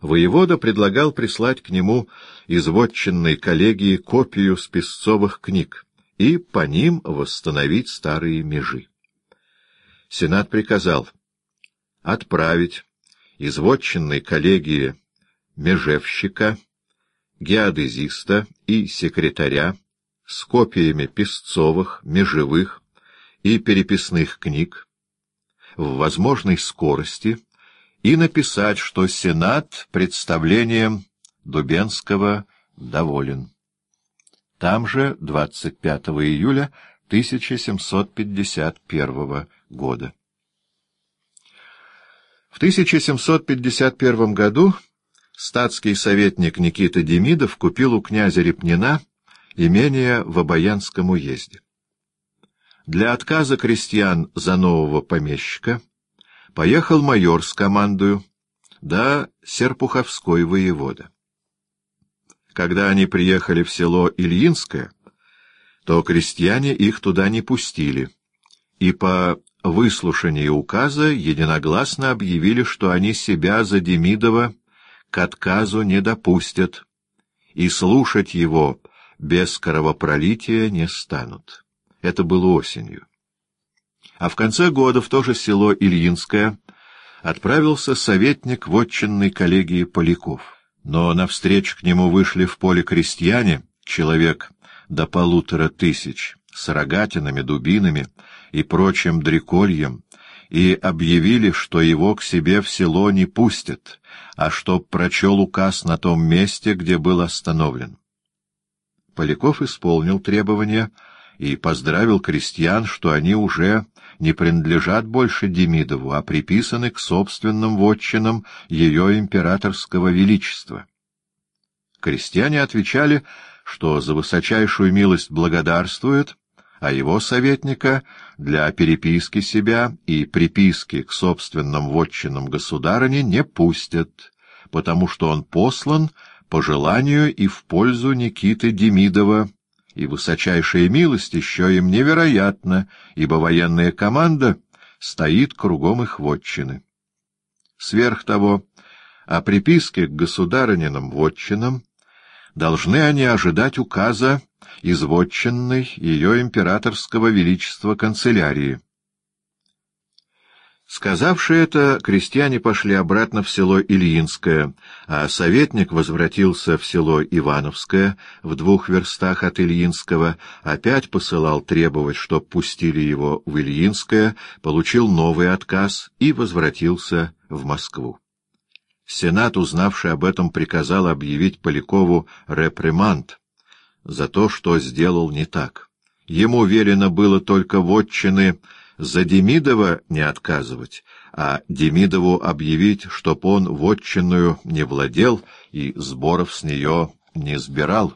Воевода предлагал прислать к нему из вотчинной коллегии копию списцовых книг и по ним восстановить старые межи. Сенат приказал отправить из вотчинной коллегии межевщика, геодезиста и секретаря с копиями песцовых, межевых и переписных книг в возможной скорости и написать, что Сенат представлением Дубенского доволен. Там же 25 июля 1751 года. В 1751 году статский советник Никита Демидов купил у князя Репнина имение в Обаянском уезде. Для отказа крестьян за нового помещика поехал майор с командою, да Серпуховской воевода. Когда они приехали в село Ильинское, то крестьяне их туда не пустили, и по выслушании указа единогласно объявили, что они себя за Демидова к отказу не допустят и слушать его без кровопролития не станут. Это было осенью. А в конце года в то же село Ильинское отправился советник вотчинной коллегии Поляков. Но навстречу к нему вышли в поле крестьяне, человек до полутора тысяч, с рогатинами, дубинами и прочим дрекольем, и объявили, что его к себе в село не пустят, а чтоб прочел указ на том месте, где был остановлен. Поляков исполнил требования и поздравил крестьян, что они уже не принадлежат больше Демидову, а приписаны к собственным вотчинам ее императорского величества. Крестьяне отвечали, что за высочайшую милость благодарствуют, а его советника для переписки себя и приписки к собственным вотчинам государыне не пустят, потому что он послан по желанию и в пользу Никиты Демидова, и высочайшая милость еще им невероятна, ибо военная команда стоит кругом их вотчины. Сверх того, о приписке к государынинам вотчинам должны они ожидать указа из вотчинной ее императорского величества канцелярии. Сказавши это, крестьяне пошли обратно в село Ильинское, а советник возвратился в село Ивановское, в двух верстах от Ильинского, опять посылал требовать, чтоб пустили его в Ильинское, получил новый отказ и возвратился в Москву. Сенат, узнавший об этом, приказал объявить Полякову реприманд за то, что сделал не так. Ему велено было только вотчины за Демидова не отказывать, а Демидову объявить, чтоб он вотчинную не владел и сборов с нее не сбирал.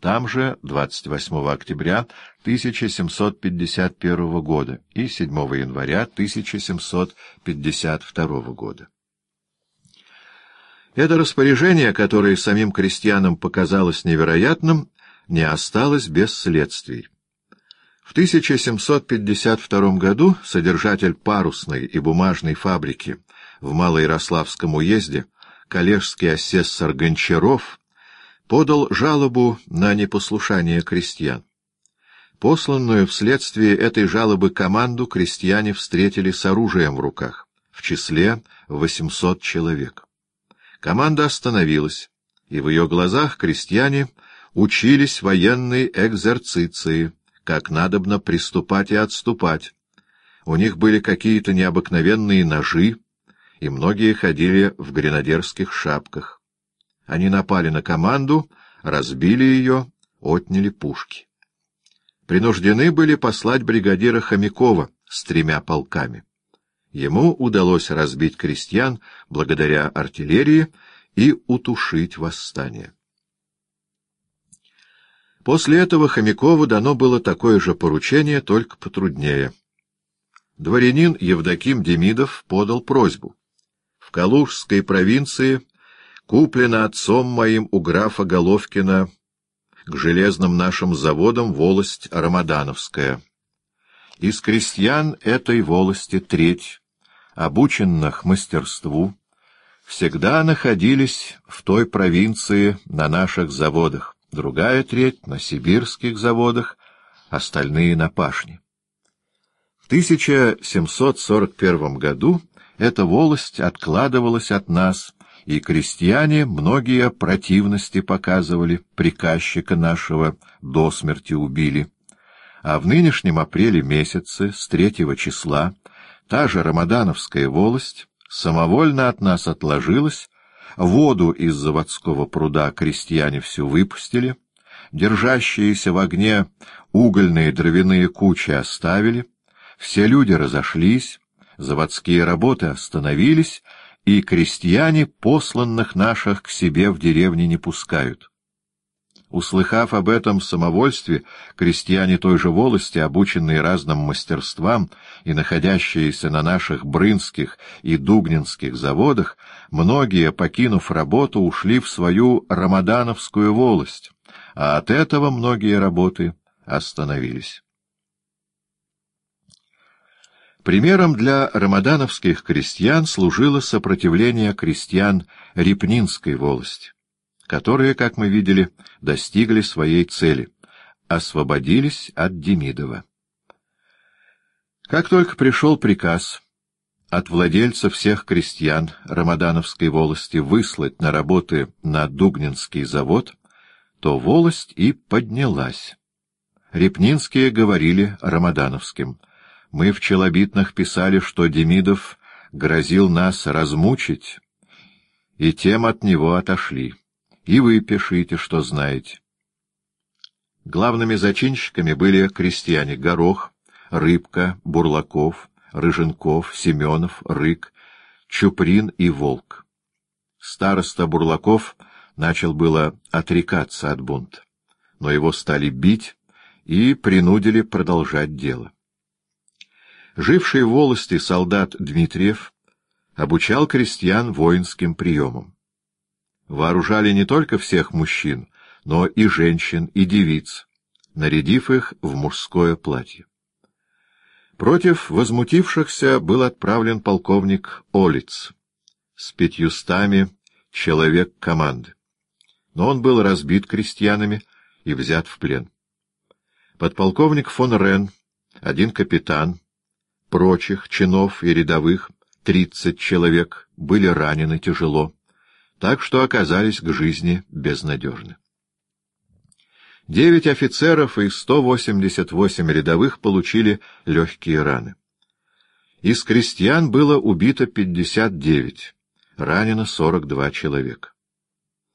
Там же 28 октября 1751 года и 7 января 1752 года. Это распоряжение, которое самим крестьянам показалось невероятным, не осталось без следствий. В 1752 году содержатель парусной и бумажной фабрики в Малоярославском уезде, коллежский асессор Гончаров, подал жалобу на непослушание крестьян. Посланную вследствие этой жалобы команду крестьяне встретили с оружием в руках, в числе 800 человек. Команда остановилась, и в ее глазах крестьяне учились военной экзерциции — как надобно приступать и отступать. У них были какие-то необыкновенные ножи, и многие ходили в гренадерских шапках. Они напали на команду, разбили ее, отняли пушки. Принуждены были послать бригадира Хомякова с тремя полками. Ему удалось разбить крестьян благодаря артиллерии и утушить восстание. После этого Хомякову дано было такое же поручение, только потруднее. Дворянин Евдоким Демидов подал просьбу. В Калужской провинции куплена отцом моим у графа Головкина к железным нашим заводам волость Рамадановская. Из крестьян этой волости треть, обученных мастерству, всегда находились в той провинции на наших заводах, другая треть — на сибирских заводах, остальные — на пашне. В 1741 году эта волость откладывалась от нас, и крестьяне многие противности показывали, приказчика нашего до смерти убили. А в нынешнем апреле месяце, с третьего числа, та же Рамадановская волость самовольно от нас отложилась, воду из заводского пруда крестьяне всю выпустили, держащиеся в огне угольные дровяные кучи оставили, все люди разошлись, заводские работы остановились, и крестьяне посланных наших к себе в деревне не пускают. Услыхав об этом самовольстве, крестьяне той же волости, обученные разным мастерствам и находящиеся на наших брынских и дугнинских заводах, многие, покинув работу, ушли в свою рамадановскую волость, а от этого многие работы остановились. Примером для рамадановских крестьян служило сопротивление крестьян Репнинской волости, которые, как мы видели, достигли своей цели — освободились от Демидова. Как только пришел приказ от владельца всех крестьян Рамадановской волости выслать на работы на Дугнинский завод, то волость и поднялась. Репнинские говорили Рамадановским — мы в челобитных писали, что Демидов грозил нас размучить, и тем от него отошли. И вы пишите, что знаете. Главными зачинщиками были крестьяне Горох, Рыбка, Бурлаков, Рыженков, Семенов, Рык, Чуприн и Волк. Староста Бурлаков начал было отрекаться от бунта, но его стали бить и принудили продолжать дело. Живший в волости солдат Дмитриев обучал крестьян воинским приемам. Вооружали не только всех мужчин, но и женщин, и девиц, нарядив их в мужское платье. Против возмутившихся был отправлен полковник Олиц с пятьюстами человек команды. Но он был разбит крестьянами и взят в плен. Подполковник фон Рен, один капитан, прочих чинов и рядовых, тридцать человек, были ранены тяжело, так что оказались к жизни безнадежны. Девять офицеров и сто восемьдесят восемь рядовых получили легкие раны. Из крестьян было убито пятьдесят девять, ранено сорок два человека.